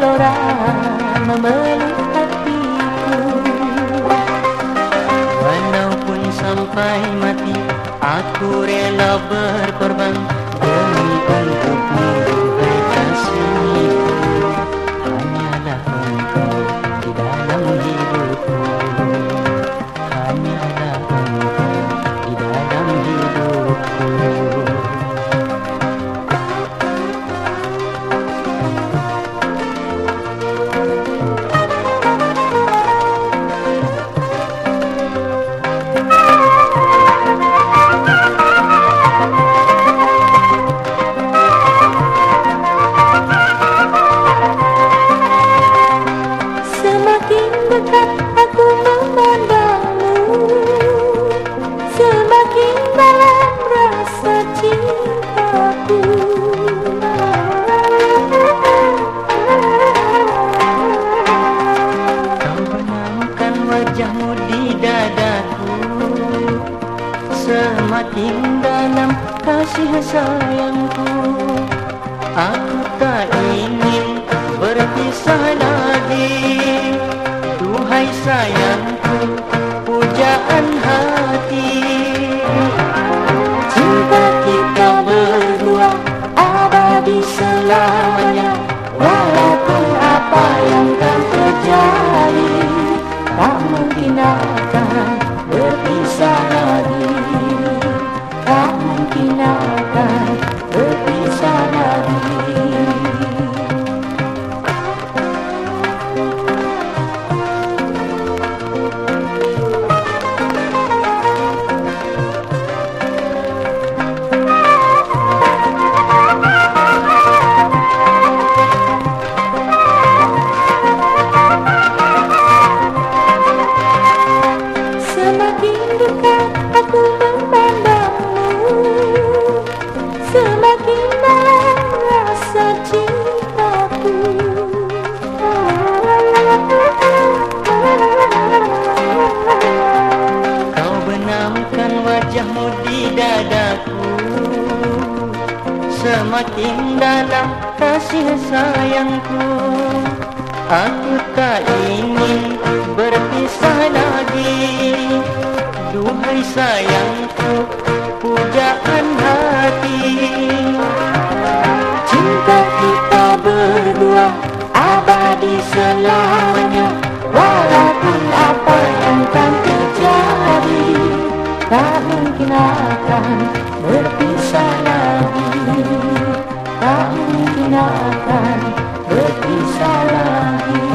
gelora memeluk hatiku Walaupun sampai mati aku rela berkorban demi untukmu. Semakin dalam kasih sayangku Aku tak ingin wajahmu di dadaku. Semakin dalam kasih sayangku Aku tak ingin berpisah lagi. Duhai sayangku, pujaan hati. Cinta kita berdua Tak mungkin akan berpisah lagi.